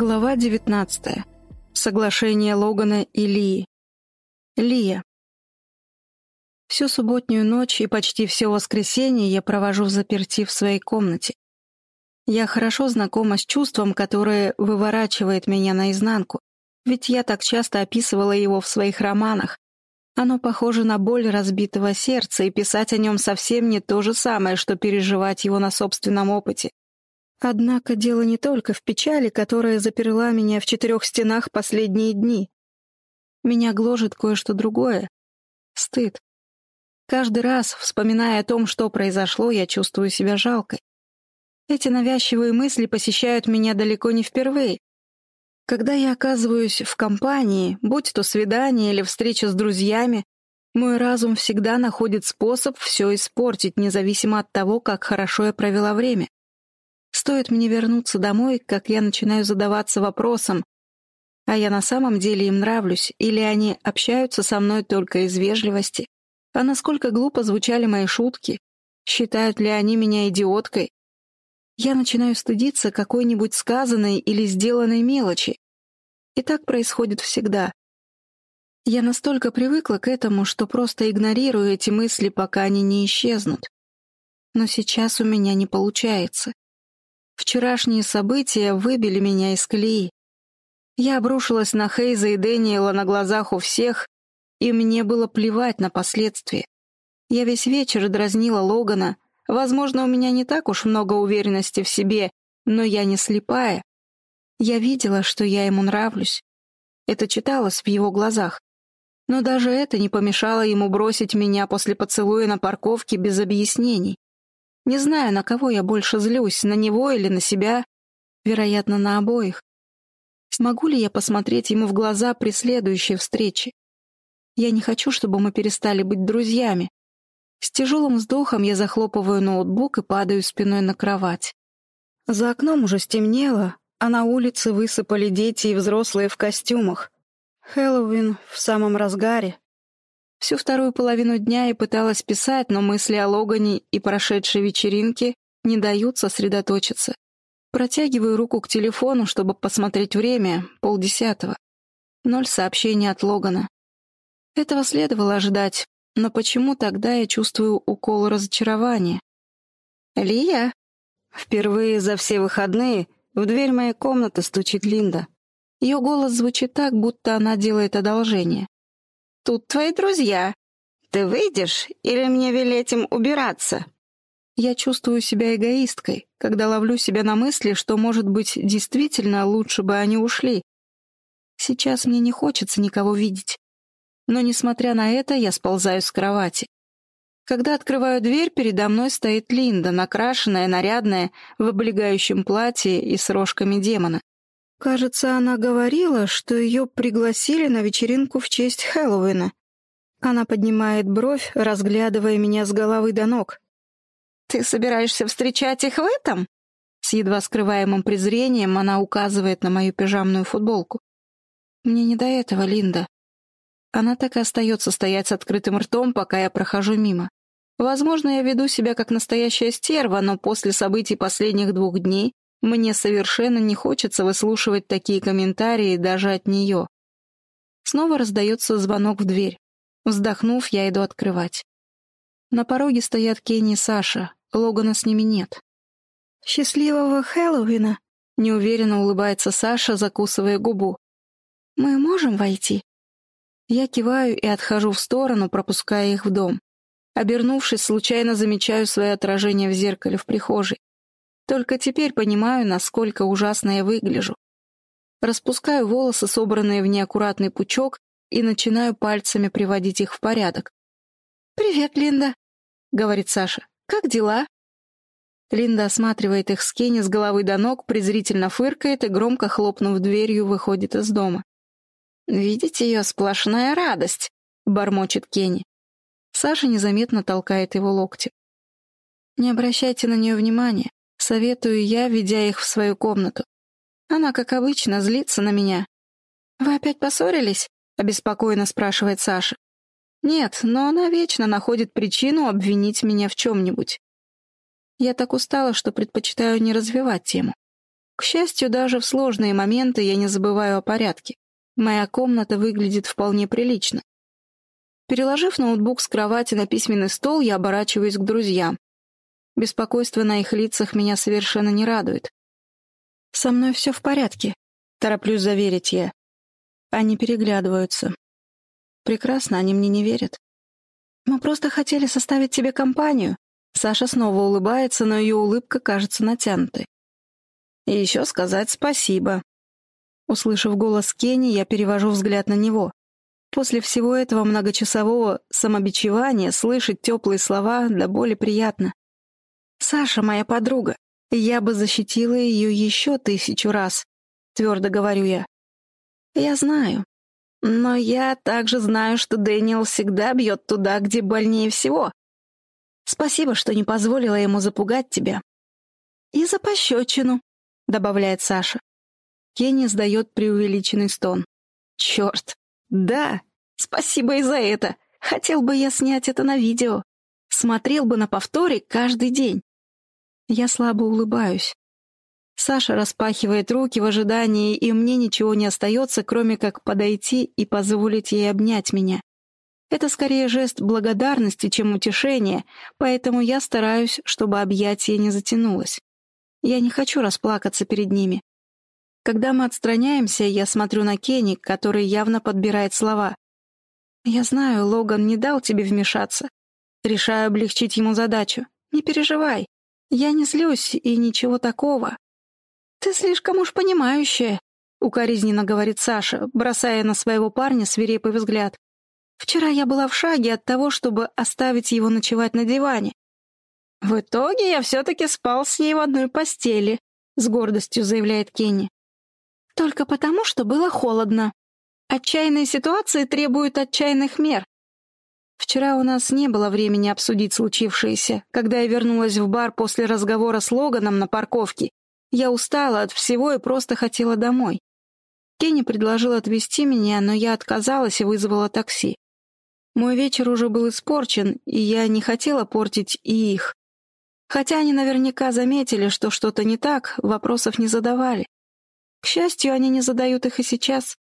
Глава 19. Соглашение Логана и Лии. Лия. Всю субботнюю ночь и почти все воскресенье я провожу в заперти в своей комнате. Я хорошо знакома с чувством, которое выворачивает меня наизнанку, ведь я так часто описывала его в своих романах. Оно похоже на боль разбитого сердца, и писать о нем совсем не то же самое, что переживать его на собственном опыте. Однако дело не только в печали, которая заперла меня в четырех стенах последние дни. Меня гложет кое-что другое — стыд. Каждый раз, вспоминая о том, что произошло, я чувствую себя жалкой. Эти навязчивые мысли посещают меня далеко не впервые. Когда я оказываюсь в компании, будь то свидание или встреча с друзьями, мой разум всегда находит способ все испортить, независимо от того, как хорошо я провела время. Стоит мне вернуться домой, как я начинаю задаваться вопросом, а я на самом деле им нравлюсь, или они общаются со мной только из вежливости, а насколько глупо звучали мои шутки, считают ли они меня идиоткой. Я начинаю стыдиться какой-нибудь сказанной или сделанной мелочи. И так происходит всегда. Я настолько привыкла к этому, что просто игнорирую эти мысли, пока они не исчезнут. Но сейчас у меня не получается. Вчерашние события выбили меня из колеи. Я обрушилась на Хейза и Дэниела на глазах у всех, и мне было плевать на последствия. Я весь вечер дразнила Логана. Возможно, у меня не так уж много уверенности в себе, но я не слепая. Я видела, что я ему нравлюсь. Это читалось в его глазах. Но даже это не помешало ему бросить меня после поцелуя на парковке без объяснений. Не знаю, на кого я больше злюсь, на него или на себя. Вероятно, на обоих. Смогу ли я посмотреть ему в глаза при следующей встрече? Я не хочу, чтобы мы перестали быть друзьями. С тяжелым вздохом я захлопываю ноутбук и падаю спиной на кровать. За окном уже стемнело, а на улице высыпали дети и взрослые в костюмах. Хэллоуин в самом разгаре. Всю вторую половину дня я пыталась писать, но мысли о Логане и прошедшей вечеринке не дают сосредоточиться. Протягиваю руку к телефону, чтобы посмотреть время, полдесятого. Ноль сообщений от Логана. Этого следовало ожидать, но почему тогда я чувствую укол разочарования? «Лия?» Впервые за все выходные в дверь моей комнаты стучит Линда. Ее голос звучит так, будто она делает одолжение тут твои друзья. Ты выйдешь или мне велеть им убираться?» Я чувствую себя эгоисткой, когда ловлю себя на мысли, что, может быть, действительно лучше бы они ушли. Сейчас мне не хочется никого видеть. Но, несмотря на это, я сползаю с кровати. Когда открываю дверь, передо мной стоит Линда, накрашенная, нарядная, в облегающем платье и с рожками демона. Кажется, она говорила, что ее пригласили на вечеринку в честь Хэллоуина. Она поднимает бровь, разглядывая меня с головы до ног. «Ты собираешься встречать их в этом?» С едва скрываемым презрением она указывает на мою пижамную футболку. «Мне не до этого, Линда». Она так и остается стоять с открытым ртом, пока я прохожу мимо. Возможно, я веду себя как настоящая стерва, но после событий последних двух дней мне совершенно не хочется выслушивать такие комментарии даже от нее. Снова раздается звонок в дверь. Вздохнув, я иду открывать. На пороге стоят Кенни и Саша. Логана с ними нет. «Счастливого Хэллоуина!» — неуверенно улыбается Саша, закусывая губу. «Мы можем войти?» Я киваю и отхожу в сторону, пропуская их в дом. Обернувшись, случайно замечаю свое отражение в зеркале в прихожей. Только теперь понимаю, насколько ужасно я выгляжу. Распускаю волосы, собранные в неаккуратный пучок, и начинаю пальцами приводить их в порядок. «Привет, Линда», — говорит Саша. «Как дела?» Линда осматривает их с Кенни с головы до ног, презрительно фыркает и, громко хлопнув дверью, выходит из дома. «Видите ее сплошная радость», — бормочет Кенни. Саша незаметно толкает его локти. «Не обращайте на нее внимания. Советую я, ведя их в свою комнату. Она, как обычно, злится на меня. «Вы опять поссорились?» — обеспокоенно спрашивает Саша. «Нет, но она вечно находит причину обвинить меня в чем-нибудь. Я так устала, что предпочитаю не развивать тему. К счастью, даже в сложные моменты я не забываю о порядке. Моя комната выглядит вполне прилично. Переложив ноутбук с кровати на письменный стол, я оборачиваюсь к друзьям. Беспокойство на их лицах меня совершенно не радует. «Со мной все в порядке», — тороплюсь заверить я. Они переглядываются. Прекрасно, они мне не верят. «Мы просто хотели составить тебе компанию». Саша снова улыбается, но ее улыбка кажется натянутой. «И еще сказать спасибо». Услышав голос Кенни, я перевожу взгляд на него. После всего этого многочасового самобичевания слышать теплые слова до боли приятно. «Саша моя подруга. Я бы защитила ее еще тысячу раз», — твердо говорю я. «Я знаю. Но я также знаю, что Дэниел всегда бьет туда, где больнее всего. Спасибо, что не позволила ему запугать тебя». «И за пощечину», — добавляет Саша. Кенни сдает преувеличенный стон. «Черт! Да! Спасибо и за это! Хотел бы я снять это на видео. Смотрел бы на повторе каждый день. Я слабо улыбаюсь. Саша распахивает руки в ожидании, и мне ничего не остается, кроме как подойти и позволить ей обнять меня. Это скорее жест благодарности, чем утешение, поэтому я стараюсь, чтобы объятие не затянулось. Я не хочу расплакаться перед ними. Когда мы отстраняемся, я смотрю на Кенни, который явно подбирает слова. «Я знаю, Логан не дал тебе вмешаться. Решаю облегчить ему задачу. Не переживай. Я не злюсь, и ничего такого. Ты слишком уж понимающая, укоризненно говорит Саша, бросая на своего парня свирепый взгляд. Вчера я была в шаге от того, чтобы оставить его ночевать на диване. В итоге я все-таки спал с ней в одной постели, с гордостью заявляет Кенни. Только потому, что было холодно. Отчаянные ситуации требуют отчаянных мер. Вчера у нас не было времени обсудить случившееся. Когда я вернулась в бар после разговора с Логаном на парковке, я устала от всего и просто хотела домой. Кенни предложил отвезти меня, но я отказалась и вызвала такси. Мой вечер уже был испорчен, и я не хотела портить и их. Хотя они наверняка заметили, что что-то не так, вопросов не задавали. К счастью, они не задают их и сейчас.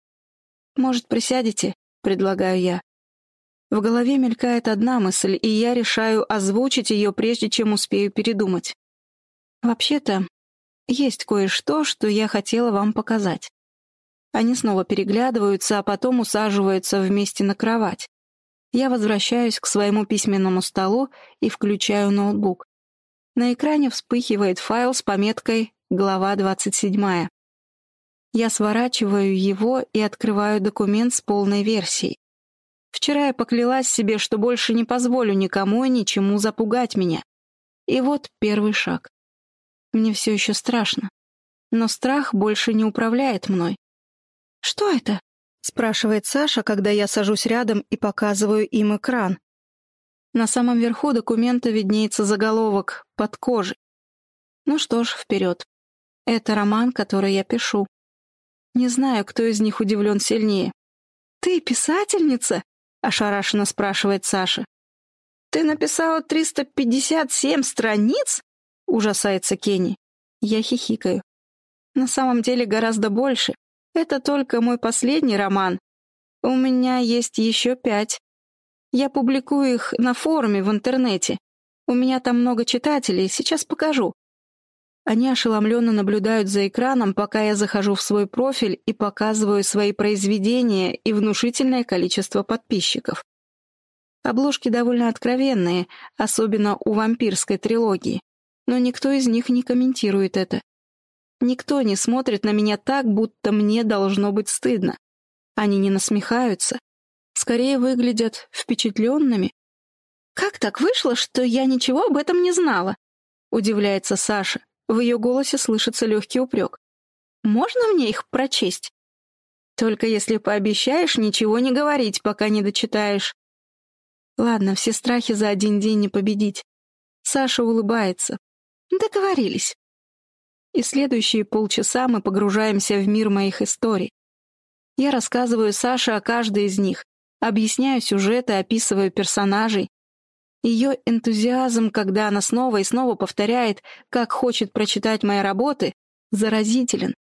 «Может, присядете?» — предлагаю я. В голове мелькает одна мысль, и я решаю озвучить ее, прежде чем успею передумать. Вообще-то, есть кое-что, что я хотела вам показать. Они снова переглядываются, а потом усаживаются вместе на кровать. Я возвращаюсь к своему письменному столу и включаю ноутбук. На экране вспыхивает файл с пометкой «Глава 27». Я сворачиваю его и открываю документ с полной версией. Вчера я поклялась себе, что больше не позволю никому и ничему запугать меня. И вот первый шаг. Мне все еще страшно. Но страх больше не управляет мной. «Что это?» — спрашивает Саша, когда я сажусь рядом и показываю им экран. На самом верху документа виднеется заголовок «Под кожей». Ну что ж, вперед. Это роман, который я пишу. Не знаю, кто из них удивлен сильнее. «Ты писательница?» Ошарашенно спрашивает Саша. «Ты написала 357 страниц?» — ужасается Кенни. Я хихикаю. На самом деле гораздо больше. Это только мой последний роман. У меня есть еще пять. Я публикую их на форуме в интернете. У меня там много читателей, сейчас покажу. Они ошеломленно наблюдают за экраном, пока я захожу в свой профиль и показываю свои произведения и внушительное количество подписчиков. Обложки довольно откровенные, особенно у вампирской трилогии, но никто из них не комментирует это. Никто не смотрит на меня так, будто мне должно быть стыдно. Они не насмехаются, скорее выглядят впечатленными. «Как так вышло, что я ничего об этом не знала?» — удивляется Саша. В ее голосе слышится легкий упрек. «Можно мне их прочесть?» «Только если пообещаешь ничего не говорить, пока не дочитаешь». Ладно, все страхи за один день не победить. Саша улыбается. Договорились. И следующие полчаса мы погружаемся в мир моих историй. Я рассказываю Саше о каждой из них, объясняю сюжеты, описываю персонажей, ее энтузиазм, когда она снова и снова повторяет, как хочет прочитать мои работы, заразителен.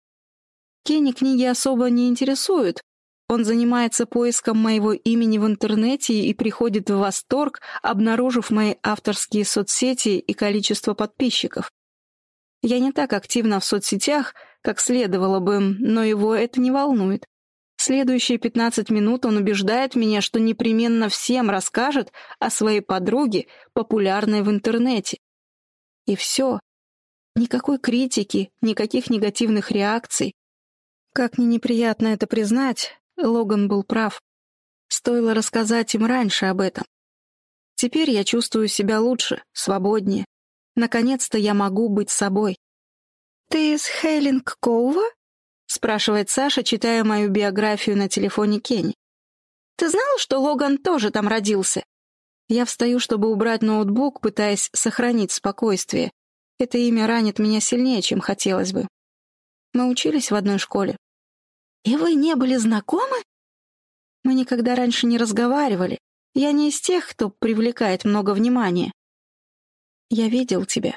Кенни книги особо не интересуют. Он занимается поиском моего имени в интернете и приходит в восторг, обнаружив мои авторские соцсети и количество подписчиков. Я не так активна в соцсетях, как следовало бы, но его это не волнует. Следующие 15 минут он убеждает меня, что непременно всем расскажет о своей подруге, популярной в интернете. И все. Никакой критики, никаких негативных реакций. Как ни неприятно это признать, Логан был прав. Стоило рассказать им раньше об этом. Теперь я чувствую себя лучше, свободнее. Наконец-то я могу быть собой. «Ты из Хейлинг Коува?» — спрашивает Саша, читая мою биографию на телефоне Кенни. «Ты знала, что Логан тоже там родился?» Я встаю, чтобы убрать ноутбук, пытаясь сохранить спокойствие. Это имя ранит меня сильнее, чем хотелось бы. Мы учились в одной школе. «И вы не были знакомы?» Мы никогда раньше не разговаривали. Я не из тех, кто привлекает много внимания. Я видел тебя.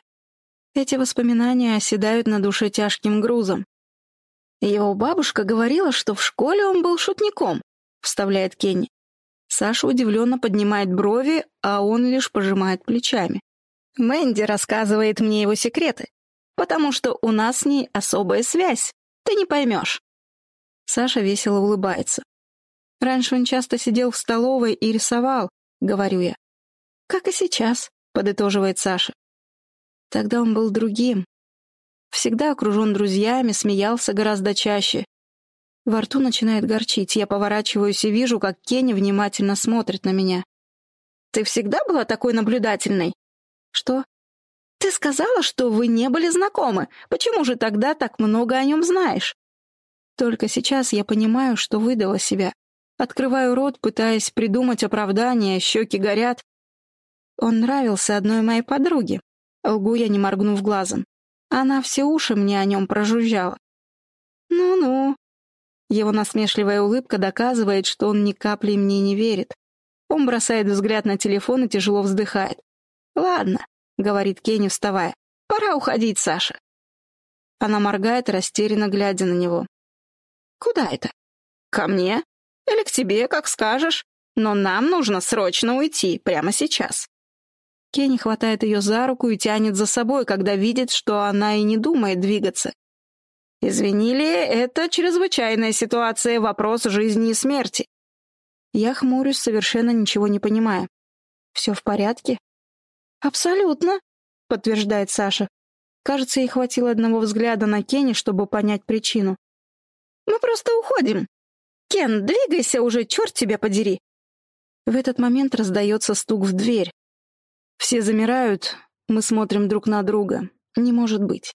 Эти воспоминания оседают на душе тяжким грузом. Его бабушка говорила, что в школе он был шутником, вставляет Кенни. Саша удивленно поднимает брови, а он лишь пожимает плечами. Мэнди рассказывает мне его секреты, потому что у нас с ней особая связь. Ты не поймешь. Саша весело улыбается. Раньше он часто сидел в столовой и рисовал, говорю я. Как и сейчас, подытоживает Саша. Тогда он был другим. Всегда окружен друзьями, смеялся гораздо чаще. Во рту начинает горчить. Я поворачиваюсь и вижу, как Кенни внимательно смотрит на меня. «Ты всегда была такой наблюдательной?» «Что?» «Ты сказала, что вы не были знакомы. Почему же тогда так много о нем знаешь?» Только сейчас я понимаю, что выдала себя. Открываю рот, пытаясь придумать оправдание, щеки горят. Он нравился одной моей подруге. Лгу я, не моргнув глазом. Она все уши мне о нем прожужжала. «Ну-ну». Его насмешливая улыбка доказывает, что он ни капли мне не верит. Он бросает взгляд на телефон и тяжело вздыхает. «Ладно», — говорит Кенни, вставая. «Пора уходить, Саша». Она моргает, растерянно глядя на него. «Куда это?» «Ко мне? Или к тебе, как скажешь. Но нам нужно срочно уйти, прямо сейчас». Кенни хватает ее за руку и тянет за собой, когда видит, что она и не думает двигаться. «Извини ли, это чрезвычайная ситуация, вопрос жизни и смерти». Я хмурюсь, совершенно ничего не понимая. «Все в порядке?» «Абсолютно», — подтверждает Саша. Кажется, ей хватило одного взгляда на Кенни, чтобы понять причину. «Мы просто уходим. Кен, двигайся уже, черт тебя подери!» В этот момент раздается стук в дверь. Все замирают, мы смотрим друг на друга. Не может быть.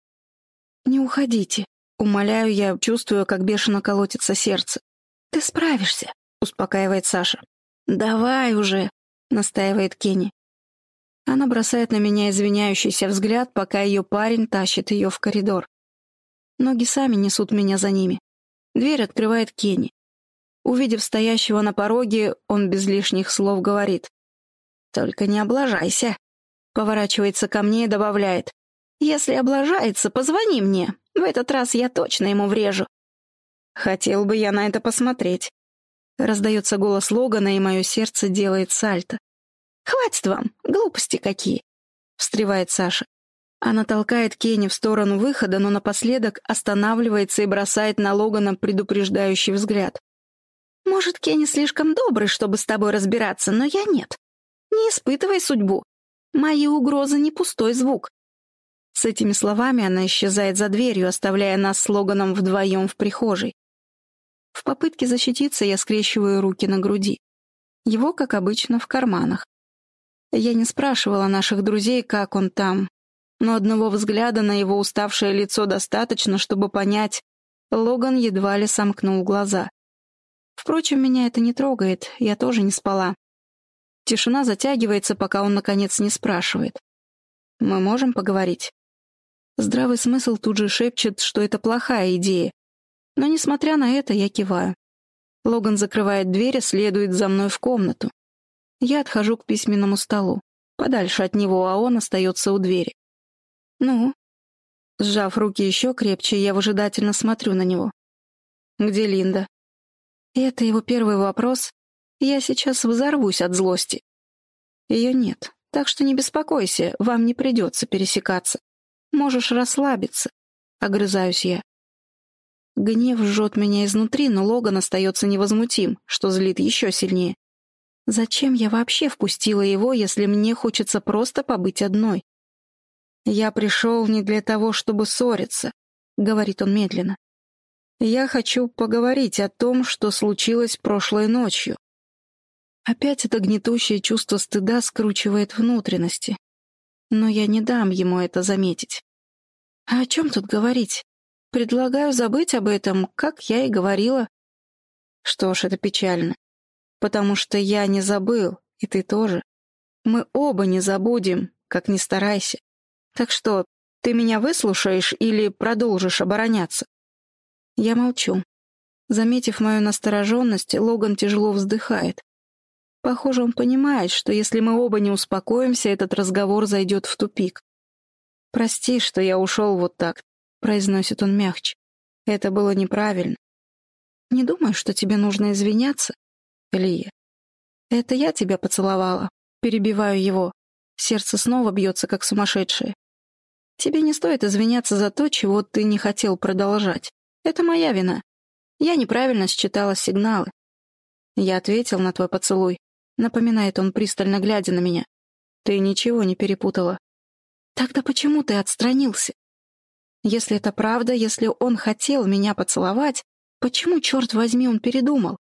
«Не уходите», — умоляю я, чувствую, как бешено колотится сердце. «Ты справишься», — успокаивает Саша. «Давай уже», — настаивает Кенни. Она бросает на меня извиняющийся взгляд, пока ее парень тащит ее в коридор. Ноги сами несут меня за ними. Дверь открывает Кенни. Увидев стоящего на пороге, он без лишних слов говорит. «Только не облажайся», — поворачивается ко мне и добавляет. «Если облажается, позвони мне. В этот раз я точно ему врежу». «Хотел бы я на это посмотреть». Раздается голос Логана, и мое сердце делает сальто. «Хватит вам, глупости какие!» — встревает Саша. Она толкает Кенни в сторону выхода, но напоследок останавливается и бросает на Логана предупреждающий взгляд. «Может, Кенни слишком добрый, чтобы с тобой разбираться, но я нет. Не испытывай судьбу. Мои угрозы не пустой звук. С этими словами она исчезает за дверью, оставляя нас с Логаном вдвоем в прихожей. В попытке защититься я скрещиваю руки на груди. Его, как обычно, в карманах. Я не спрашивала наших друзей, как он там, но одного взгляда на его уставшее лицо достаточно, чтобы понять, Логан едва ли сомкнул глаза. Впрочем, меня это не трогает, я тоже не спала. Тишина затягивается, пока он, наконец, не спрашивает. «Мы можем поговорить?» Здравый смысл тут же шепчет, что это плохая идея. Но, несмотря на это, я киваю. Логан закрывает дверь и следует за мной в комнату. Я отхожу к письменному столу, подальше от него, а он остается у двери. «Ну?» Сжав руки еще крепче, я выжидательно смотрю на него. «Где Линда?» Это его первый вопрос. Я сейчас взорвусь от злости. Ее нет, так что не беспокойся, вам не придется пересекаться. Можешь расслабиться, — огрызаюсь я. Гнев жжет меня изнутри, но Логан остается невозмутим, что злит еще сильнее. Зачем я вообще впустила его, если мне хочется просто побыть одной? «Я пришел не для того, чтобы ссориться», — говорит он медленно. «Я хочу поговорить о том, что случилось прошлой ночью». Опять это гнетущее чувство стыда скручивает внутренности. Но я не дам ему это заметить. А о чем тут говорить? Предлагаю забыть об этом, как я и говорила. Что ж, это печально. Потому что я не забыл, и ты тоже. Мы оба не забудем, как ни старайся. Так что, ты меня выслушаешь или продолжишь обороняться? Я молчу. Заметив мою настороженность, Логан тяжело вздыхает. Похоже, он понимает, что если мы оба не успокоимся, этот разговор зайдет в тупик. «Прости, что я ушел вот так», — произносит он мягче. «Это было неправильно. Не думаю, что тебе нужно извиняться, Лия. Это я тебя поцеловала. Перебиваю его. Сердце снова бьется, как сумасшедшее. Тебе не стоит извиняться за то, чего ты не хотел продолжать. Это моя вина. Я неправильно считала сигналы. Я ответил на твой поцелуй. Напоминает он, пристально глядя на меня. Ты ничего не перепутала. Тогда почему ты отстранился? Если это правда, если он хотел меня поцеловать, почему, черт возьми, он передумал?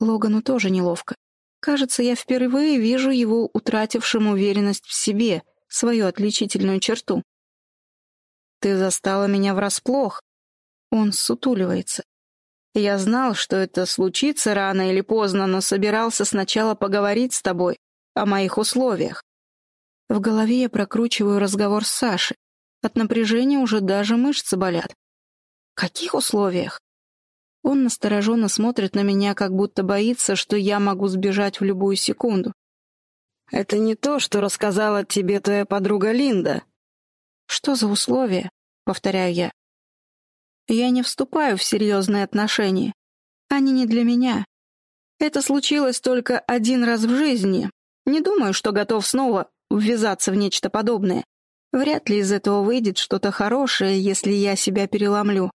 Логану тоже неловко. Кажется, я впервые вижу его утратившим уверенность в себе, свою отличительную черту. «Ты застала меня врасплох». Он сутуливается. «Я знал, что это случится рано или поздно, но собирался сначала поговорить с тобой о моих условиях. В голове я прокручиваю разговор с Сашей. От напряжения уже даже мышцы болят. Каких условиях? Он настороженно смотрит на меня, как будто боится, что я могу сбежать в любую секунду. «Это не то, что рассказала тебе твоя подруга Линда». «Что за условия?» — повторяю я. «Я не вступаю в серьезные отношения. Они не для меня. Это случилось только один раз в жизни. Не думаю, что готов снова ввязаться в нечто подобное. Вряд ли из этого выйдет что-то хорошее, если я себя переломлю.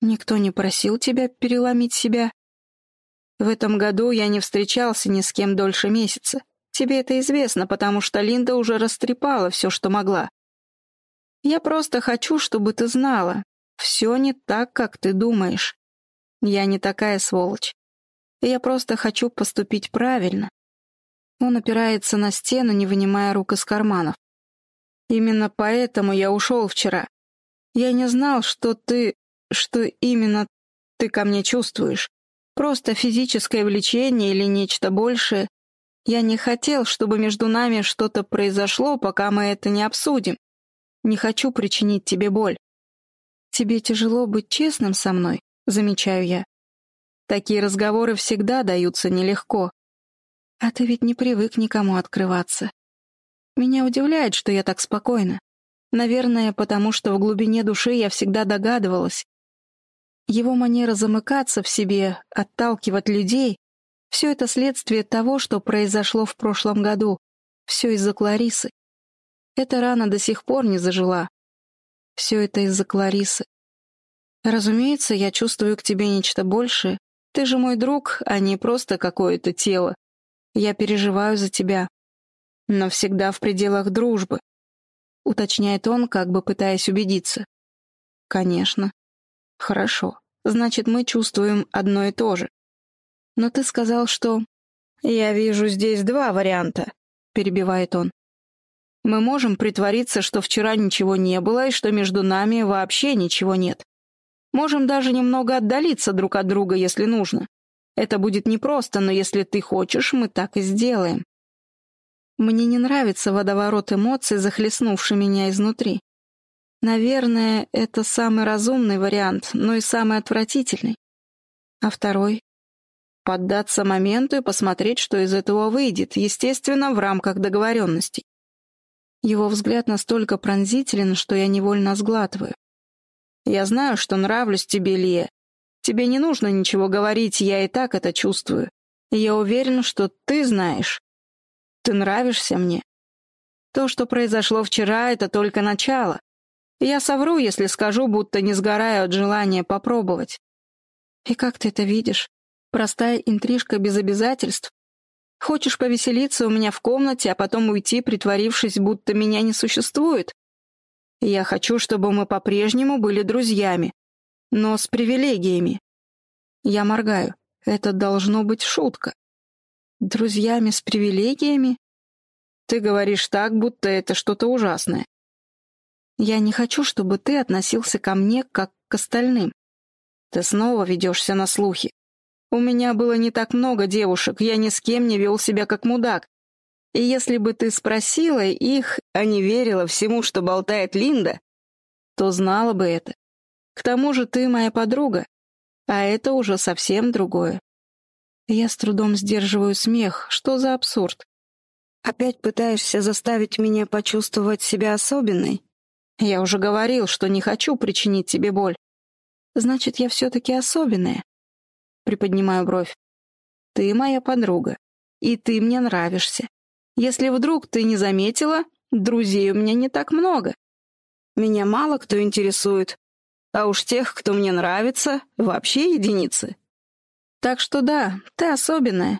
Никто не просил тебя переломить себя. В этом году я не встречался ни с кем дольше месяца. Тебе это известно, потому что Линда уже растрепала все, что могла. Я просто хочу, чтобы ты знала. Все не так, как ты думаешь. Я не такая сволочь. Я просто хочу поступить правильно. Он опирается на стену, не вынимая рук из карманов. Именно поэтому я ушел вчера. Я не знал, что ты... что именно ты ко мне чувствуешь. Просто физическое влечение или нечто большее. Я не хотел, чтобы между нами что-то произошло, пока мы это не обсудим. Не хочу причинить тебе боль. Тебе тяжело быть честным со мной, замечаю я. Такие разговоры всегда даются нелегко. А ты ведь не привык никому открываться. Меня удивляет, что я так спокойна. Наверное, потому что в глубине души я всегда догадывалась. Его манера замыкаться в себе, отталкивать людей — все это следствие того, что произошло в прошлом году. Все из-за Кларисы. Эта рана до сих пор не зажила. Все это из-за Кларисы. Разумеется, я чувствую к тебе нечто большее. Ты же мой друг, а не просто какое-то тело. Я переживаю за тебя. Но всегда в пределах дружбы. Уточняет он, как бы пытаясь убедиться. Конечно. Хорошо. Значит, мы чувствуем одно и то же. Но ты сказал, что... Я вижу здесь два варианта, перебивает он. Мы можем притвориться, что вчера ничего не было и что между нами вообще ничего нет. Можем даже немного отдалиться друг от друга, если нужно. Это будет непросто, но если ты хочешь, мы так и сделаем. Мне не нравится водоворот эмоций, захлестнувший меня изнутри. Наверное, это самый разумный вариант, но и самый отвратительный. А второй? Поддаться моменту и посмотреть, что из этого выйдет, естественно, в рамках договоренностей. Его взгляд настолько пронзителен, что я невольно сглатываю. «Я знаю, что нравлюсь тебе, Лия. Тебе не нужно ничего говорить, я и так это чувствую. Я уверен, что ты знаешь. Ты нравишься мне. То, что произошло вчера, это только начало. Я совру, если скажу, будто не сгораю от желания попробовать. И как ты это видишь? Простая интрижка без обязательств? Хочешь повеселиться у меня в комнате, а потом уйти, притворившись, будто меня не существует? Я хочу, чтобы мы по-прежнему были друзьями, но с привилегиями. Я моргаю. Это должно быть шутка. Друзьями с привилегиями? Ты говоришь так, будто это что-то ужасное. Я не хочу, чтобы ты относился ко мне как к остальным. Ты снова ведешься на слухи. У меня было не так много девушек, я ни с кем не вел себя как мудак. И если бы ты спросила их, а не верила всему, что болтает Линда, то знала бы это. К тому же ты моя подруга, а это уже совсем другое. Я с трудом сдерживаю смех. Что за абсурд? Опять пытаешься заставить меня почувствовать себя особенной? Я уже говорил, что не хочу причинить тебе боль. Значит, я все-таки особенная. Приподнимаю бровь. Ты моя подруга, и ты мне нравишься. Если вдруг ты не заметила, друзей у меня не так много. Меня мало кто интересует, а уж тех, кто мне нравится, вообще единицы. Так что да, ты особенная,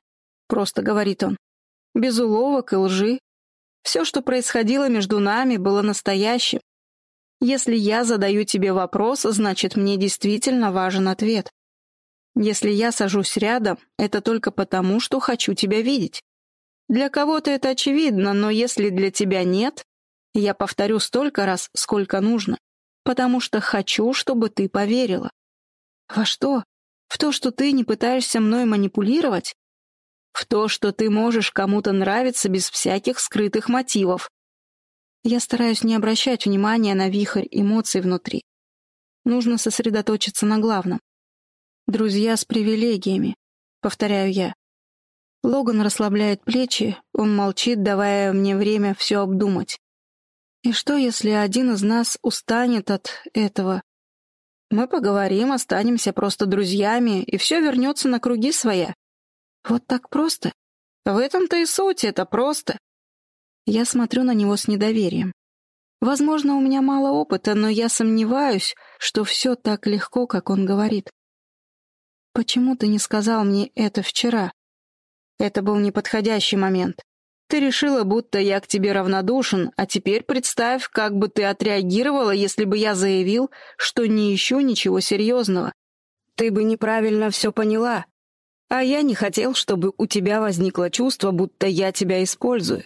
просто говорит он без уловок и лжи. Все, что происходило между нами, было настоящим. Если я задаю тебе вопрос, значит, мне действительно важен ответ. Если я сажусь рядом, это только потому, что хочу тебя видеть. Для кого-то это очевидно, но если для тебя нет, я повторю столько раз, сколько нужно, потому что хочу, чтобы ты поверила. Во что? В то, что ты не пытаешься мной манипулировать? В то, что ты можешь кому-то нравиться без всяких скрытых мотивов. Я стараюсь не обращать внимания на вихрь эмоций внутри. Нужно сосредоточиться на главном. «Друзья с привилегиями», — повторяю я. Логан расслабляет плечи, он молчит, давая мне время все обдумать. И что, если один из нас устанет от этого? Мы поговорим, останемся просто друзьями, и все вернется на круги своя. Вот так просто? В этом-то и суть, это просто. Я смотрю на него с недоверием. Возможно, у меня мало опыта, но я сомневаюсь, что все так легко, как он говорит. Почему ты не сказал мне это вчера? Это был неподходящий момент. Ты решила, будто я к тебе равнодушен, а теперь представь, как бы ты отреагировала, если бы я заявил, что не ищу ничего серьезного. Ты бы неправильно все поняла. А я не хотел, чтобы у тебя возникло чувство, будто я тебя использую.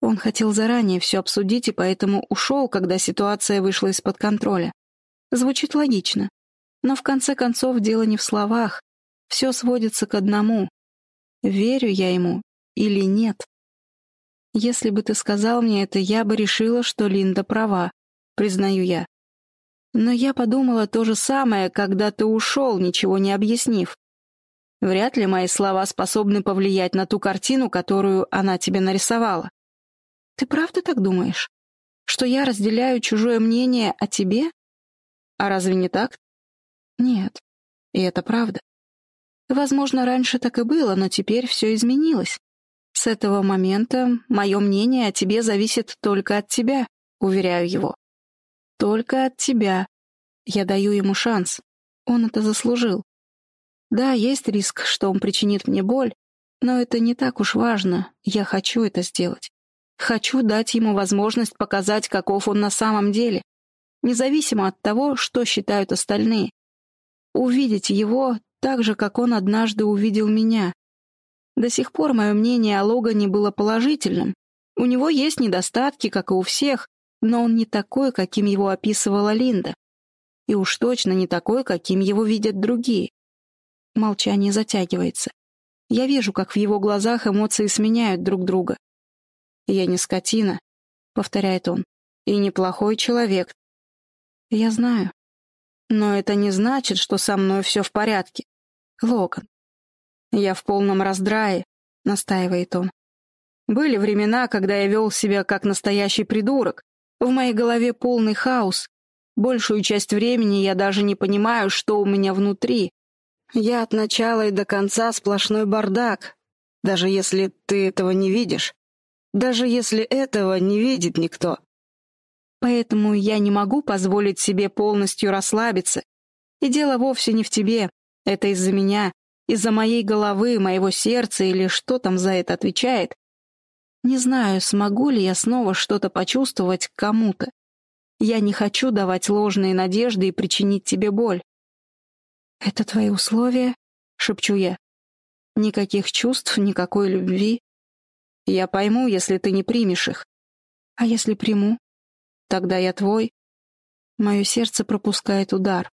Он хотел заранее все обсудить и поэтому ушел, когда ситуация вышла из-под контроля. Звучит логично. Но в конце концов дело не в словах. Все сводится к одному. Верю я ему или нет? Если бы ты сказал мне это, я бы решила, что Линда права, признаю я. Но я подумала то же самое, когда ты ушел, ничего не объяснив. Вряд ли мои слова способны повлиять на ту картину, которую она тебе нарисовала. Ты правда так думаешь? Что я разделяю чужое мнение о тебе? А разве не так? Нет, и это правда. Возможно, раньше так и было, но теперь все изменилось. С этого момента мое мнение о тебе зависит только от тебя, уверяю его. Только от тебя. Я даю ему шанс. Он это заслужил. Да, есть риск, что он причинит мне боль, но это не так уж важно, я хочу это сделать. Хочу дать ему возможность показать, каков он на самом деле, независимо от того, что считают остальные. Увидеть его так же, как он однажды увидел меня. До сих пор мое мнение о Логане было положительным. У него есть недостатки, как и у всех, но он не такой, каким его описывала Линда. И уж точно не такой, каким его видят другие. Молчание затягивается. Я вижу, как в его глазах эмоции сменяют друг друга. «Я не скотина», — повторяет он, — «и неплохой человек». Я знаю. Но это не значит, что со мной все в порядке. Логан. Я в полном раздрае, настаивает он. Были времена, когда я вел себя как настоящий придурок. В моей голове полный хаос. Большую часть времени я даже не понимаю, что у меня внутри. Я от начала и до конца сплошной бардак, даже если ты этого не видишь. Даже если этого не видит никто. Поэтому я не могу позволить себе полностью расслабиться. И дело вовсе не в тебе. Это из-за меня, из-за моей головы, моего сердца или что там за это отвечает. Не знаю, смогу ли я снова что-то почувствовать кому-то. Я не хочу давать ложные надежды и причинить тебе боль. «Это твои условия?» — шепчу я. «Никаких чувств, никакой любви. Я пойму, если ты не примешь их. А если приму? Тогда я твой». Мое сердце пропускает удар.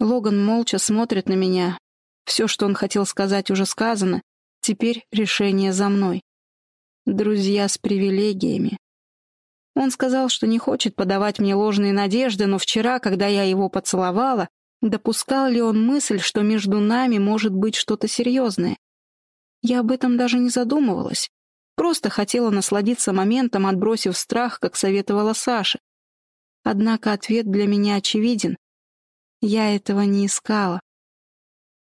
Логан молча смотрит на меня. Все, что он хотел сказать, уже сказано. Теперь решение за мной. Друзья с привилегиями. Он сказал, что не хочет подавать мне ложные надежды, но вчера, когда я его поцеловала, допускал ли он мысль, что между нами может быть что-то серьезное? Я об этом даже не задумывалась. Просто хотела насладиться моментом, отбросив страх, как советовала Саша. Однако ответ для меня очевиден. Я этого не искала.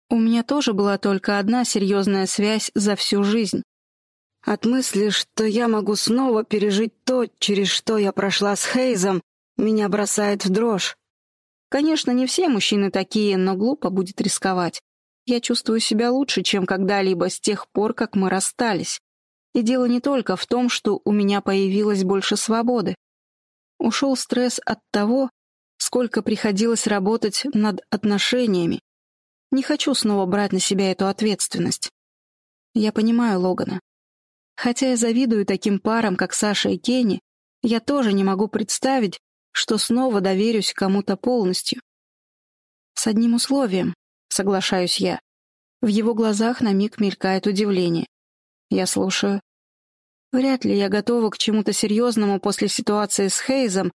У меня тоже была только одна серьезная связь за всю жизнь. От мысли, что я могу снова пережить то, через что я прошла с Хейзом, меня бросает в дрожь. Конечно, не все мужчины такие, но глупо будет рисковать. Я чувствую себя лучше, чем когда-либо с тех пор, как мы расстались. И дело не только в том, что у меня появилось больше свободы. Ушел стресс от того, сколько приходилось работать над отношениями. Не хочу снова брать на себя эту ответственность. Я понимаю Логана. Хотя я завидую таким парам, как Саша и Кенни, я тоже не могу представить, что снова доверюсь кому-то полностью. С одним условием, соглашаюсь я. В его глазах на миг мелькает удивление. Я слушаю. Вряд ли я готова к чему-то серьезному после ситуации с Хейзом,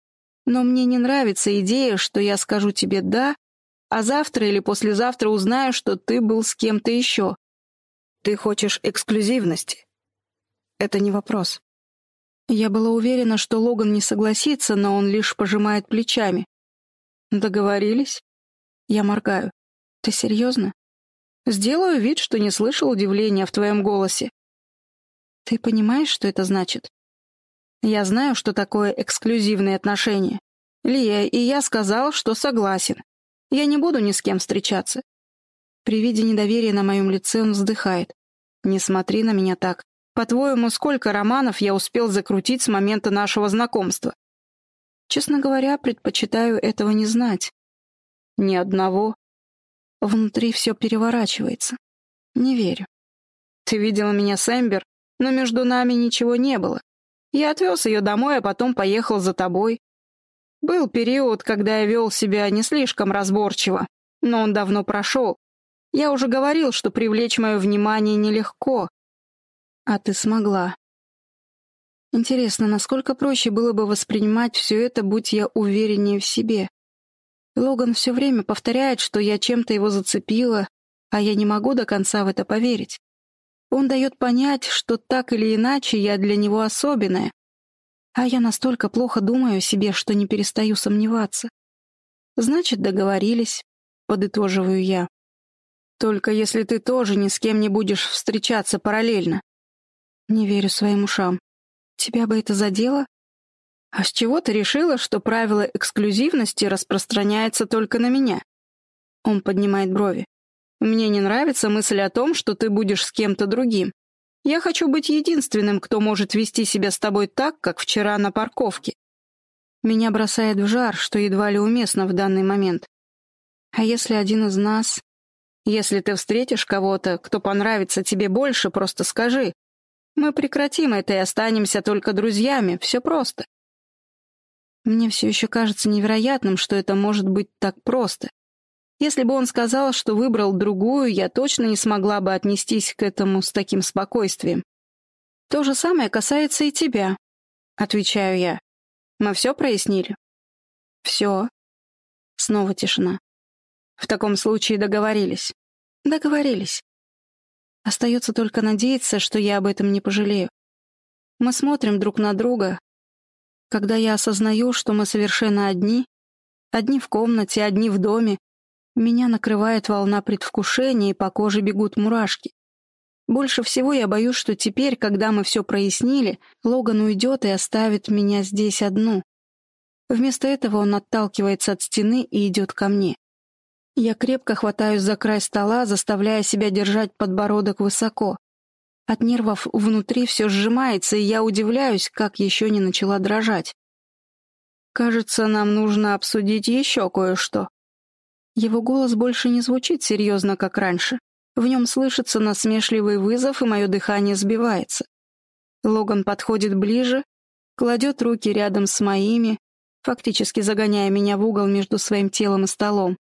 но мне не нравится идея, что я скажу тебе «да», а завтра или послезавтра узнаю, что ты был с кем-то еще. Ты хочешь эксклюзивности. Это не вопрос. Я была уверена, что Логан не согласится, но он лишь пожимает плечами. Договорились? Я моргаю. Ты серьезно? Сделаю вид, что не слышал удивления в твоем голосе. Ты понимаешь, что это значит? Я знаю, что такое эксклюзивные отношения. Лия, и я сказал, что согласен. Я не буду ни с кем встречаться. При виде недоверия на моем лице он вздыхает. Не смотри на меня так. По-твоему, сколько романов я успел закрутить с момента нашего знакомства? Честно говоря, предпочитаю этого не знать. Ни одного. Внутри все переворачивается. Не верю. Ты видела меня с Эмбер, но между нами ничего не было. Я отвез ее домой, а потом поехал за тобой. Был период, когда я вел себя не слишком разборчиво, но он давно прошел. Я уже говорил, что привлечь мое внимание нелегко, а ты смогла. Интересно, насколько проще было бы воспринимать все это, будь я увереннее в себе? Логан все время повторяет, что я чем-то его зацепила, а я не могу до конца в это поверить. Он дает понять, что так или иначе я для него особенная. А я настолько плохо думаю о себе, что не перестаю сомневаться. Значит, договорились, подытоживаю я. Только если ты тоже ни с кем не будешь встречаться параллельно. Не верю своим ушам. Тебя бы это задело? А с чего ты решила, что правило эксклюзивности распространяется только на меня? Он поднимает брови. Мне не нравится мысль о том, что ты будешь с кем-то другим. Я хочу быть единственным, кто может вести себя с тобой так, как вчера на парковке. Меня бросает в жар, что едва ли уместно в данный момент. А если один из нас... Если ты встретишь кого-то, кто понравится тебе больше, просто скажи. Мы прекратим это и останемся только друзьями, все просто. Мне все еще кажется невероятным, что это может быть так просто. Если бы он сказал, что выбрал другую, я точно не смогла бы отнестись к этому с таким спокойствием. То же самое касается и тебя, отвечаю я. Мы все прояснили? Все. Снова тишина. В таком случае договорились. Договорились. Остается только надеяться, что я об этом не пожалею. Мы смотрим друг на друга. Когда я осознаю, что мы совершенно одни, одни в комнате, одни в доме, меня накрывает волна предвкушения, и по коже бегут мурашки. Больше всего я боюсь, что теперь, когда мы все прояснили, Логан уйдет и оставит меня здесь одну. Вместо этого он отталкивается от стены и идет ко мне. Я крепко хватаюсь за край стола, заставляя себя держать подбородок высоко. От нервов внутри все сжимается, и я удивляюсь, как еще не начала дрожать. «Кажется, нам нужно обсудить еще кое-что». Его голос больше не звучит серьезно, как раньше. В нем слышится насмешливый вызов, и мое дыхание сбивается. Логан подходит ближе, кладет руки рядом с моими, фактически загоняя меня в угол между своим телом и столом.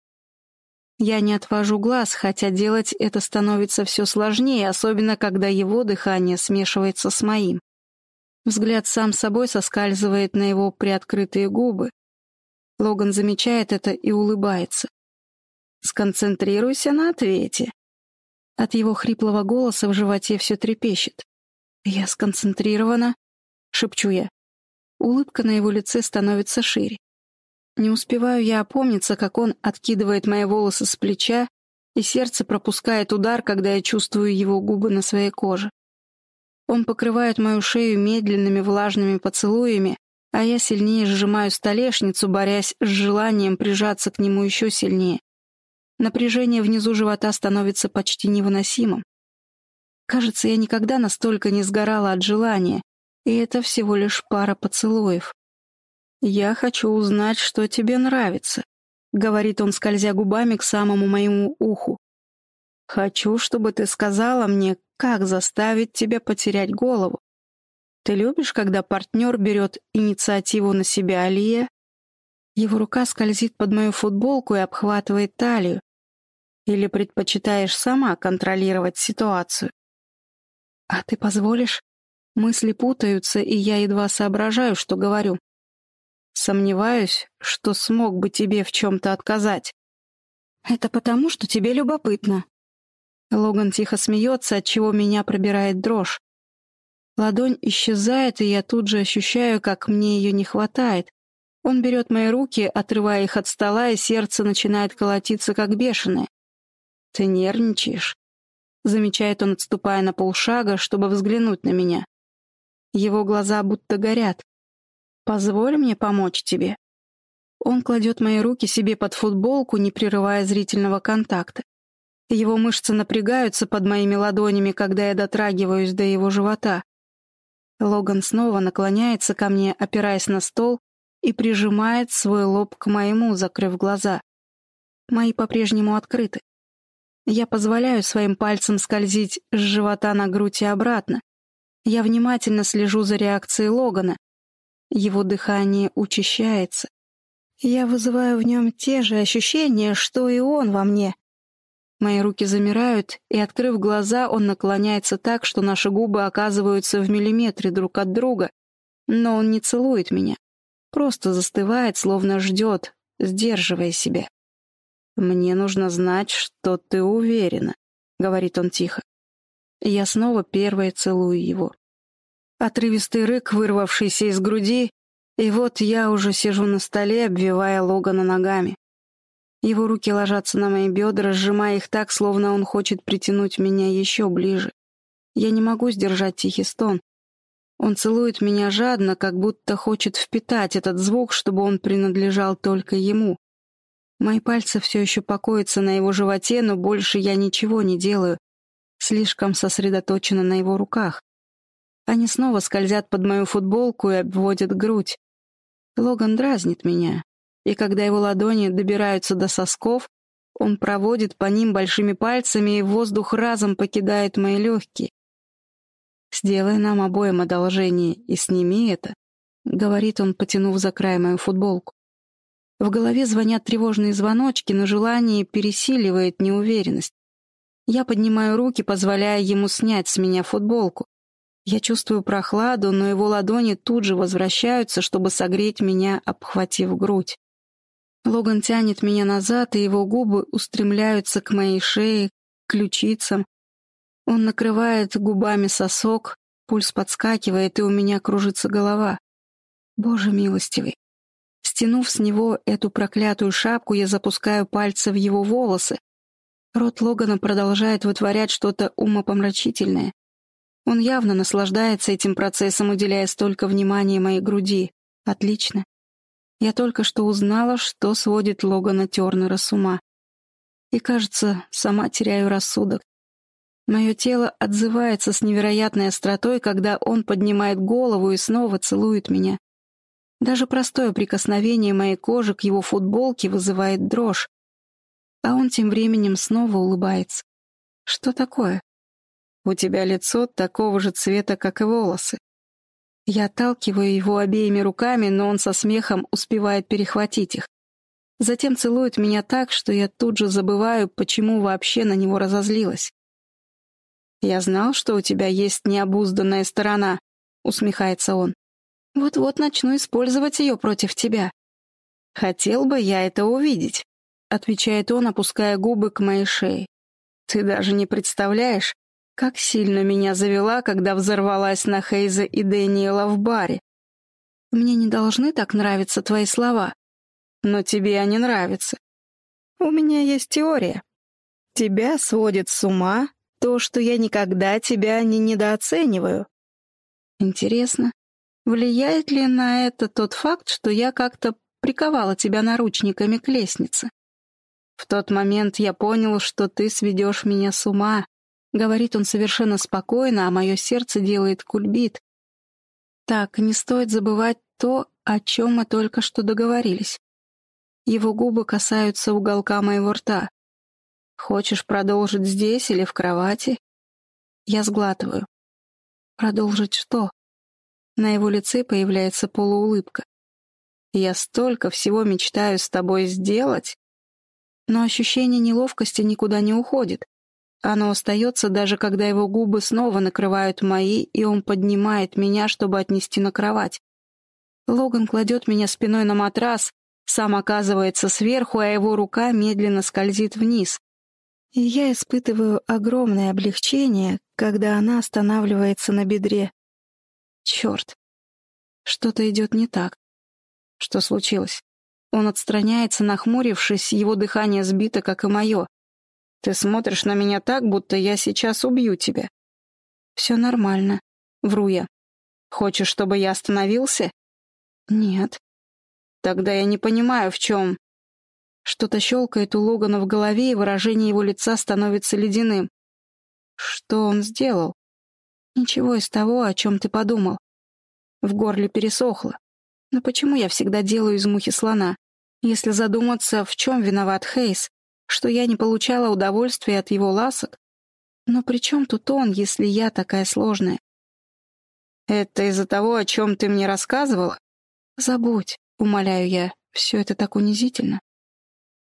Я не отвожу глаз, хотя делать это становится все сложнее, особенно когда его дыхание смешивается с моим. Взгляд сам собой соскальзывает на его приоткрытые губы. Логан замечает это и улыбается. «Сконцентрируйся на ответе», от его хриплого голоса в животе все трепещет. «Я сконцентрирована», — шепчу я. Улыбка на его лице становится шире. Не успеваю я опомниться, как он откидывает мои волосы с плеча, и сердце пропускает удар, когда я чувствую его губы на своей коже. Он покрывает мою шею медленными влажными поцелуями, а я сильнее сжимаю столешницу, борясь с желанием прижаться к нему еще сильнее. Напряжение внизу живота становится почти невыносимым. Кажется, я никогда настолько не сгорала от желания, и это всего лишь пара поцелуев. «Я хочу узнать, что тебе нравится», — говорит он, скользя губами к самому моему уху. «Хочу, чтобы ты сказала мне, как заставить тебя потерять голову. Ты любишь, когда партнер берет инициативу на себя, Алия?» Его рука скользит под мою футболку и обхватывает талию. Или предпочитаешь сама контролировать ситуацию? А ты позволишь? Мысли путаются, и я едва соображаю, что говорю. Сомневаюсь, что смог бы тебе в чем-то отказать. Это потому, что тебе любопытно. Логан тихо смеется, от чего меня пробирает дрожь. Ладонь исчезает, и я тут же ощущаю, как мне ее не хватает, он берет мои руки, отрывая их от стола, и сердце начинает колотиться, как бешеное. «Ты нервничаешь?» — замечает он, отступая на полшага, чтобы взглянуть на меня. Его глаза будто горят. «Позволь мне помочь тебе». Он кладет мои руки себе под футболку, не прерывая зрительного контакта. Его мышцы напрягаются под моими ладонями, когда я дотрагиваюсь до его живота. Логан снова наклоняется ко мне, опираясь на стол, и прижимает свой лоб к моему, закрыв глаза. Мои по-прежнему открыты. Я позволяю своим пальцам скользить с живота на грудь и обратно. Я внимательно слежу за реакцией Логана. Его дыхание учащается. Я вызываю в нем те же ощущения, что и он во мне. Мои руки замирают, и, открыв глаза, он наклоняется так, что наши губы оказываются в миллиметре друг от друга, но он не целует меня. Просто застывает, словно ждет, сдерживая себя. «Мне нужно знать, что ты уверена», — говорит он тихо. Я снова первая целую его. Отрывистый рык, вырвавшийся из груди, и вот я уже сижу на столе, обвивая Логана ногами. Его руки ложатся на мои бедра, сжимая их так, словно он хочет притянуть меня еще ближе. Я не могу сдержать тихий стон. Он целует меня жадно, как будто хочет впитать этот звук, чтобы он принадлежал только ему. Мои пальцы все еще покоятся на его животе, но больше я ничего не делаю. Слишком сосредоточена на его руках. Они снова скользят под мою футболку и обводят грудь. Логан дразнит меня, и когда его ладони добираются до сосков, он проводит по ним большими пальцами, и воздух разом покидает мои легкие. «Сделай нам обоим одолжение и сними это», — говорит он, потянув за край мою футболку. В голове звонят тревожные звоночки, но желание пересиливает неуверенность. Я поднимаю руки, позволяя ему снять с меня футболку. Я чувствую прохладу, но его ладони тут же возвращаются, чтобы согреть меня, обхватив грудь. Логан тянет меня назад, и его губы устремляются к моей шее, ключицам, он накрывает губами сосок, Пульс подскакивает, и у меня кружится голова. Боже милостивый. Стянув с него эту проклятую шапку, я запускаю пальцы в его волосы. Рот Логана продолжает вытворять что-то умопомрачительное. Он явно наслаждается этим процессом, уделяя столько внимания моей груди. Отлично. Я только что узнала, что сводит Логана Тернера с ума. И, кажется, сама теряю рассудок. Мое тело отзывается с невероятной остротой, когда он поднимает голову и снова целует меня. Даже простое прикосновение моей кожи к его футболке вызывает дрожь. А он тем временем снова улыбается. Что такое? У тебя лицо такого же цвета, как и волосы. Я отталкиваю его обеими руками, но он со смехом успевает перехватить их. Затем целует меня так, что я тут же забываю, почему вообще на него разозлилась. «Я знал, что у тебя есть необузданная сторона», — усмехается он. Вот-вот начну использовать ее против тебя. Хотел бы я это увидеть, отвечает он, опуская губы к моей шее. Ты даже не представляешь, как сильно меня завела, когда взорвалась на Хейза и Дэниела в баре. Мне не должны так нравиться твои слова. Но тебе они нравятся. У меня есть теория. Тебя сводит с ума то, что я никогда тебя не недооцениваю. Интересно, Влияет ли на это тот факт, что я как-то приковала тебя наручниками к лестнице? В тот момент я понял, что ты сведешь меня с ума. Говорит он совершенно спокойно, а мое сердце делает кульбит. Так, не стоит забывать то, о чем мы только что договорились. Его губы касаются уголка моего рта. Хочешь продолжить здесь или в кровати? Я сглатываю. Продолжить что? На его лице появляется полуулыбка. «Я столько всего мечтаю с тобой сделать!» Но ощущение неловкости никуда не уходит. Оно остается даже когда его губы снова накрывают мои, и он поднимает меня, чтобы отнести на кровать. Логан кладет меня спиной на матрас, сам оказывается сверху, а его рука медленно скользит вниз. И я испытываю огромное облегчение, когда она останавливается на бедре. Черт. Что-то идет не так. Что случилось? Он отстраняется, нахмурившись, его дыхание сбито, как и мое. Ты смотришь на меня так, будто я сейчас убью тебя. Все нормально. Вру я. Хочешь, чтобы я остановился? Нет. Тогда я не понимаю, в чем. Что-то щелкает у Логана в голове, и выражение его лица становится ледяным. Что он сделал? Ничего из того, о чем ты подумал. В горле пересохло. Но почему я всегда делаю из мухи слона? Если задуматься, в чем виноват Хейс, что я не получала удовольствия от его ласок? Но при чем тут он, если я такая сложная? Это из-за того, о чем ты мне рассказывала? Забудь, умоляю я, все это так унизительно.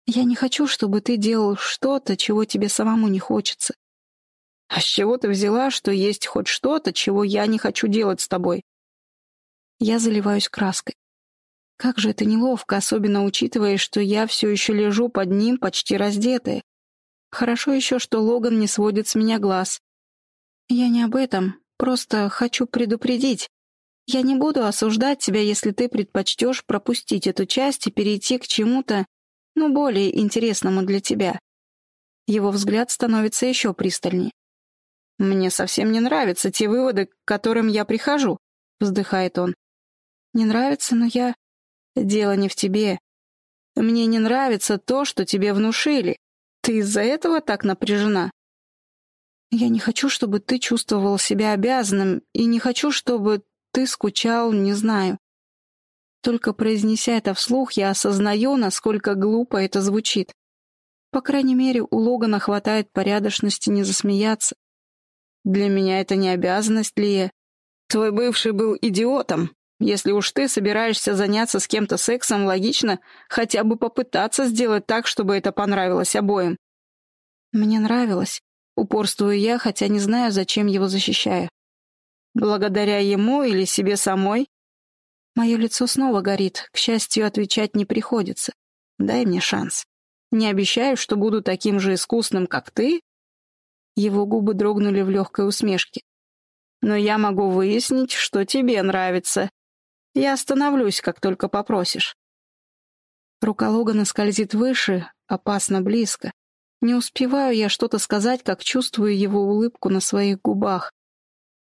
Я не хочу, чтобы ты делал что-то, чего тебе самому не хочется. А с чего ты взяла, что есть хоть что-то, чего я не хочу делать с тобой? Я заливаюсь краской. Как же это неловко, особенно учитывая, что я все еще лежу под ним, почти раздетая. Хорошо еще, что Логан не сводит с меня глаз. Я не об этом, просто хочу предупредить. Я не буду осуждать тебя, если ты предпочтешь пропустить эту часть и перейти к чему-то, ну, более интересному для тебя. Его взгляд становится еще пристальнее. «Мне совсем не нравятся те выводы, к которым я прихожу», — вздыхает он. «Не нравится, но я...» «Дело не в тебе. Мне не нравится то, что тебе внушили. Ты из-за этого так напряжена?» «Я не хочу, чтобы ты чувствовал себя обязанным, и не хочу, чтобы ты скучал, не знаю. Только произнеся это вслух, я осознаю, насколько глупо это звучит. По крайней мере, у Логана хватает порядочности не засмеяться. Для меня это не обязанность, Лия. Твой бывший был идиотом. Если уж ты собираешься заняться с кем-то сексом, логично хотя бы попытаться сделать так, чтобы это понравилось обоим. Мне нравилось. Упорствую я, хотя не знаю, зачем его защищаю. Благодаря ему или себе самой? Мое лицо снова горит. К счастью, отвечать не приходится. Дай мне шанс. Не обещаю, что буду таким же искусным, как ты, его губы дрогнули в легкой усмешке. Но я могу выяснить, что тебе нравится. Я остановлюсь, как только попросишь. Рука Логана скользит выше, опасно близко. Не успеваю я что-то сказать, как чувствую его улыбку на своих губах.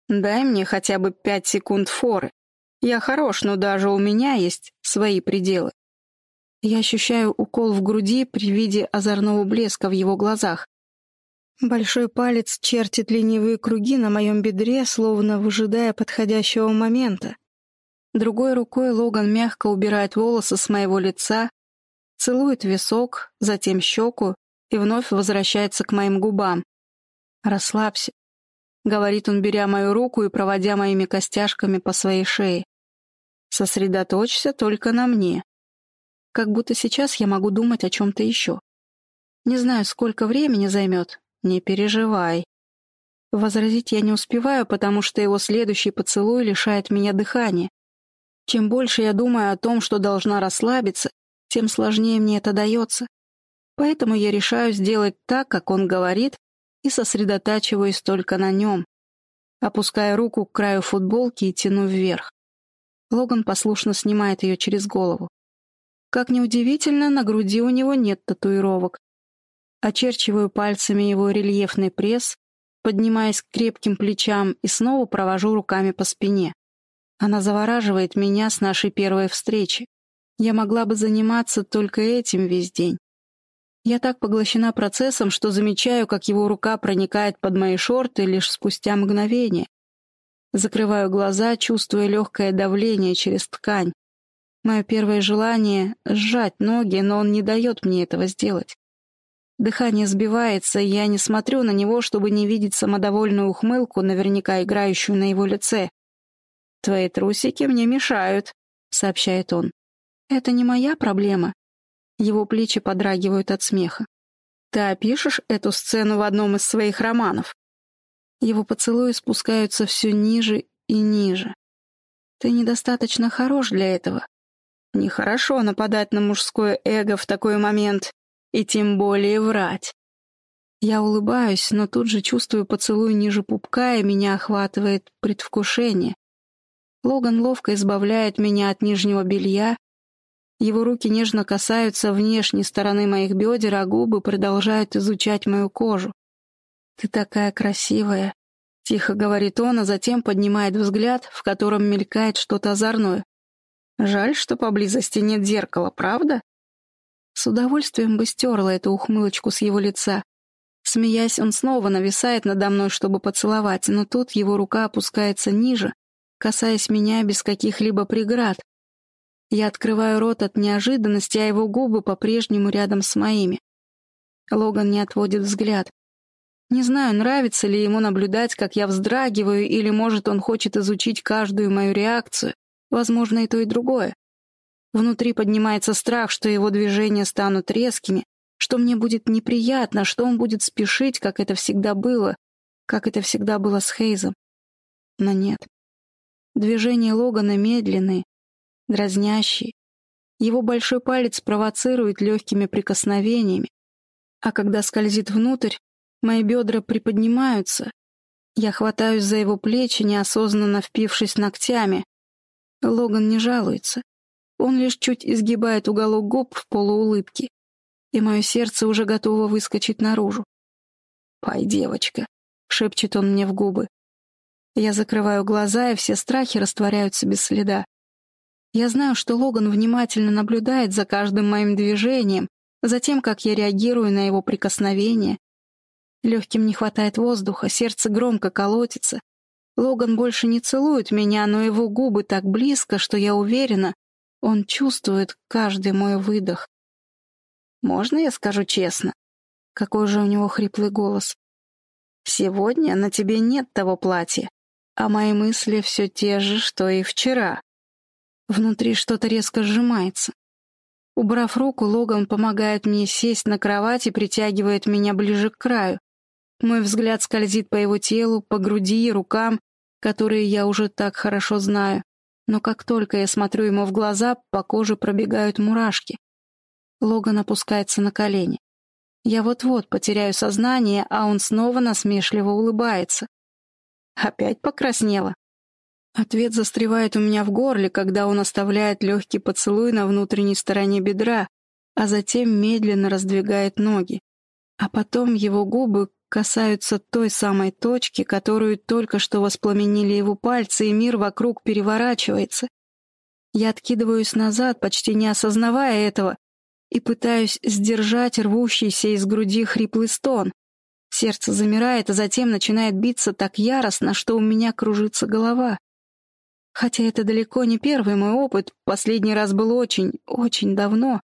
Дай мне хотя бы пять секунд форы. Я хорош, но даже у меня есть свои пределы. Я ощущаю укол в груди при виде озорного блеска в его глазах. Большой палец чертит ленивые круги на моем бедре, словно выжидая подходящего момента. Другой рукой Логан мягко убирает волосы с моего лица, целует висок, затем щеку и вновь возвращается к моим губам. «Расслабься», — говорит он, беря мою руку и проводя моими костяшками по своей шее. «Сосредоточься только на мне. Как будто сейчас я могу думать о чем-то еще. Не знаю, сколько времени займет. Не переживай». Возразить я не успеваю, потому что его следующий поцелуй лишает меня дыхания. Чем больше я думаю о том, что должна расслабиться, тем сложнее мне это дается. Поэтому я решаю сделать так, как он говорит, и сосредотачиваюсь только на нем. Опуская руку к краю футболки и тяну вверх. Логан послушно снимает ее через голову. Как неудивительно, на груди у него нет татуировок. Очерчиваю пальцами его рельефный пресс, поднимаясь к крепким плечам и снова провожу руками по спине. Она завораживает меня с нашей первой встречи. Я могла бы заниматься только этим весь день. Я так поглощена процессом, что замечаю, как его рука проникает под мои шорты лишь спустя мгновение. Закрываю глаза, чувствуя легкое давление через ткань. Мое первое желание — сжать ноги, но он не дает мне этого сделать. Дыхание сбивается, и я не смотрю на него, чтобы не видеть самодовольную ухмылку, наверняка играющую на его лице. «Твои трусики мне мешают», — сообщает он. «Это не моя проблема». Его плечи подрагивают от смеха. «Ты опишешь эту сцену в одном из своих романов?» Его поцелуи спускаются все ниже и ниже. «Ты недостаточно хорош для этого. Нехорошо нападать на мужское эго в такой момент, и тем более врать». Я улыбаюсь, но тут же чувствую поцелуй ниже пупка, и меня охватывает предвкушение. Логан ловко избавляет меня от нижнего белья, его руки нежно касаются внешней стороны моих бедер, а губы продолжают изучать мою кожу. «Ты такая красивая», — тихо говорит он, а затем поднимает взгляд, в котором мелькает что-то озорное. «Жаль, что поблизости нет зеркала, правда?» С удовольствием бы стерла эту ухмылочку с его лица. Смеясь, он снова нависает надо мной, чтобы поцеловать, но тут его рука опускается ниже, касаясь меня без каких-либо преград, я открываю рот от неожиданности, а его губы по-прежнему рядом с моими. Логан не отводит взгляд. Не знаю, нравится ли ему наблюдать, как я вздрагиваю, или, может, он хочет изучить каждую мою реакцию. Возможно, и то, и другое. Внутри поднимается страх, что его движения станут резкими, что мне будет неприятно, что он будет спешить, как это всегда было, как это всегда было с Хейзом. Но нет. Движения Логана медленные, дразнящий. Его большой палец провоцирует легкими прикосновениями, а когда скользит внутрь, мои бедра приподнимаются. Я хватаюсь за его плечи, неосознанно впившись ногтями. Логан не жалуется. Он лишь чуть изгибает уголок губ в полуулыбке, и мое сердце уже готово выскочить наружу. «Пой, девочка», — шепчет он мне в губы. Я закрываю глаза, и все страхи растворяются без следа. Я знаю, что Логан внимательно наблюдает за каждым моим движением, за тем, как я реагирую на его прикосновение. Легким не хватает воздуха, сердце громко колотится. Логан больше не целует меня, но его губы так близко, что я уверена, он чувствует каждый мой выдох. «Можно я скажу честно?» Какой же у него хриплый голос. «Сегодня на тебе нет того платья, а мои мысли все те же, что и вчера». Внутри что-то резко сжимается. Убрав руку, Логан помогает мне сесть на кровать и притягивает меня ближе к краю. Мой взгляд скользит по его телу, по груди и рукам, которые я уже так хорошо знаю. Но как только я смотрю ему в глаза, по коже пробегают мурашки. Логан опускается на колени. Я вот-вот потеряю сознание, а он снова насмешливо улыбается. Опять покраснела. Ответ застревает у меня в горле, когда он оставляет легкий поцелуй на внутренней стороне бедра, а затем медленно раздвигает ноги. А потом его губы касаются той самой точки, которую только что воспламенили его пальцы, и мир вокруг переворачивается. Я откидываюсь назад, почти не осознавая этого, и пытаюсь сдержать рвущийся из груди хриплый стон. Сердце замирает, а затем начинает биться так яростно, что у меня кружится голова. Хотя это далеко не первый мой опыт, последний раз был очень, очень давно.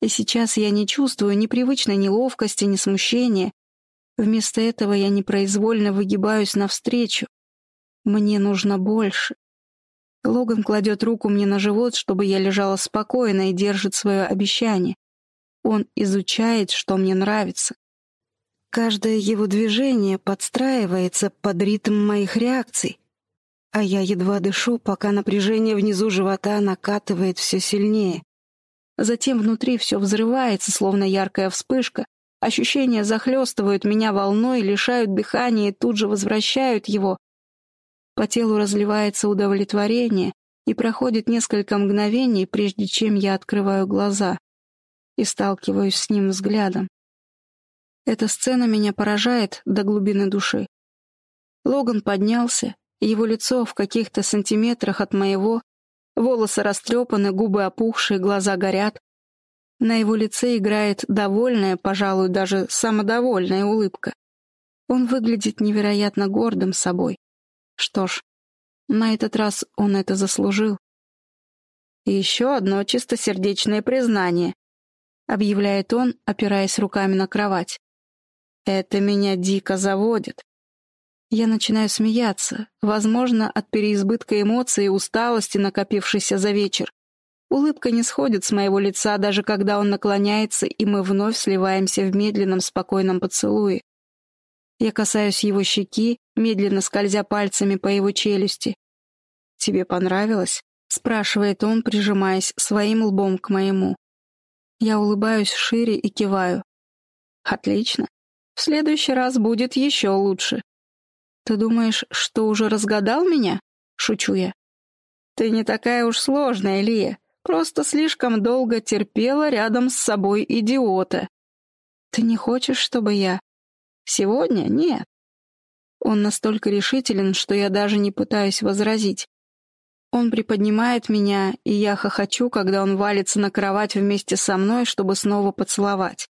И сейчас я не чувствую ни привычной неловкости, ни смущения. Вместо этого я непроизвольно выгибаюсь навстречу. Мне нужно больше. Логан кладет руку мне на живот, чтобы я лежала спокойно и держит свое обещание. Он изучает, что мне нравится. Каждое его движение подстраивается под ритм моих реакций, а я едва дышу, пока напряжение внизу живота накатывает все сильнее. Затем внутри все взрывается, словно яркая вспышка. Ощущения захлестывают меня волной, лишают дыхания и тут же возвращают его, по телу разливается удовлетворение, и проходит несколько мгновений, прежде чем я открываю глаза и сталкиваюсь с ним взглядом. Эта сцена меня поражает до глубины души. Логан поднялся, его лицо в каких-то сантиметрах от моего, волосы растрепаны, губы опухшие, глаза горят. На его лице играет довольная, пожалуй, даже самодовольная улыбка. Он выглядит невероятно гордым собой. Что ж, на этот раз он это заслужил. Еще одно чистосердечное признание, объявляет он, опираясь руками на кровать. Это меня дико заводит. Я начинаю смеяться, возможно, от переизбытка эмоций и усталости, накопившейся за вечер. Улыбка не сходит с моего лица, даже когда он наклоняется, и мы вновь сливаемся в медленном, спокойном поцелуе. Я касаюсь его щеки, медленно скользя пальцами по его челюсти. «Тебе понравилось?» — спрашивает он, прижимаясь своим лбом к моему. Я улыбаюсь шире и киваю. «Отлично. В следующий раз будет еще лучше». «Ты думаешь, что уже разгадал меня?» — шучу я. «Ты не такая уж сложная, Лия. Просто слишком долго терпела рядом с собой идиота. Ты не хочешь, чтобы я...» Сегодня нет. Он настолько решителен, что я даже не пытаюсь возразить. Он приподнимает меня, и я хохочу, когда он валится на кровать вместе со мной, чтобы снова поцеловать.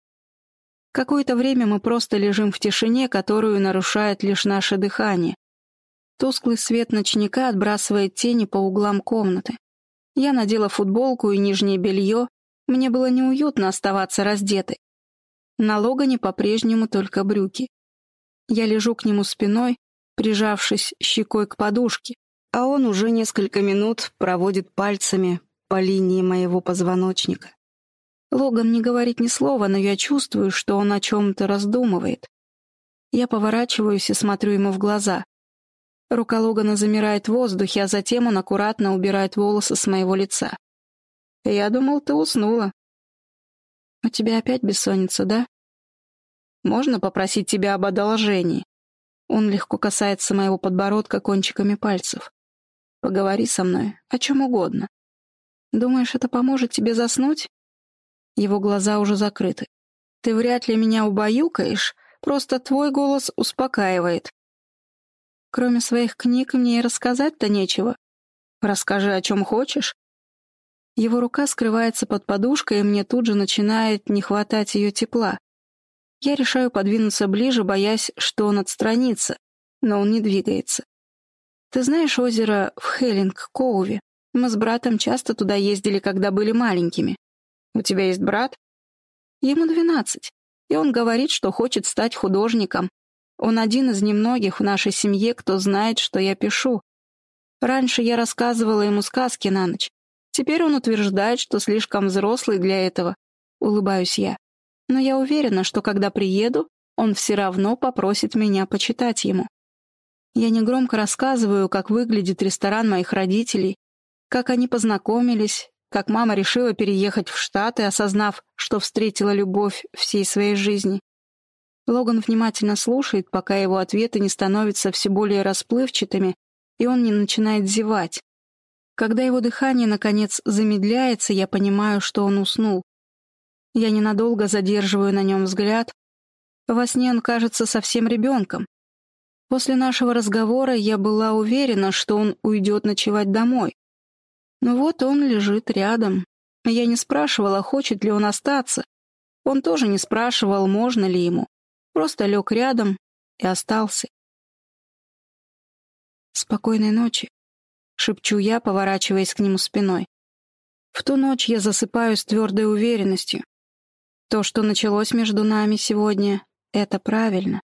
Какое-то время мы просто лежим в тишине, которую нарушает лишь наше дыхание. Тусклый свет ночника отбрасывает тени по углам комнаты. Я надела футболку и нижнее белье. Мне было неуютно оставаться раздетой. На Логане по-прежнему только брюки. Я лежу к нему спиной, прижавшись щекой к подушке, а он уже несколько минут проводит пальцами по линии моего позвоночника. Логан не говорит ни слова, но я чувствую, что он о чем-то раздумывает. Я поворачиваюсь и смотрю ему в глаза. Рука Логана замирает в воздухе, а затем он аккуратно убирает волосы с моего лица. «Я думал, ты уснула», «У тебя опять бессонница, да?» «Можно попросить тебя об одолжении?» Он легко касается моего подбородка кончиками пальцев. «Поговори со мной, о чем угодно. Думаешь, это поможет тебе заснуть?» Его глаза уже закрыты. «Ты вряд ли меня убаюкаешь, просто твой голос успокаивает. Кроме своих книг мне и рассказать-то нечего. Расскажи, о чем хочешь, его рука скрывается под подушкой, и мне тут же начинает не хватать ее тепла. Я решаю подвинуться ближе, боясь, что он отстранится, но он не двигается. Ты знаешь озеро в Хеллинг-Коуве? Мы с братом часто туда ездили, когда были маленькими. У тебя есть брат? Ему двенадцать, и он говорит, что хочет стать художником. Он один из немногих в нашей семье, кто знает, что я пишу. Раньше я рассказывала ему сказки на ночь, Теперь он утверждает, что слишком взрослый для этого. Улыбаюсь я. Но я уверена, что когда приеду, он все равно попросит меня почитать ему. Я негромко рассказываю, как выглядит ресторан моих родителей, как они познакомились, как мама решила переехать в Штаты, осознав, что встретила любовь всей своей жизни. Логан внимательно слушает, пока его ответы не становятся все более расплывчатыми, и он не начинает зевать. Когда его дыхание, наконец, замедляется, я понимаю, что он уснул. Я ненадолго задерживаю на нем взгляд. Во сне он кажется совсем ребенком. После нашего разговора я была уверена, что он уйдет ночевать домой. Но вот он лежит рядом. Я не спрашивала, хочет ли он остаться. Он тоже не спрашивал, можно ли ему. Просто лег рядом и остался. «Спокойной ночи», — шепчу я, поворачиваясь к нему спиной. В ту ночь я засыпаю с твердой уверенностью. То, что началось между нами сегодня, это правильно.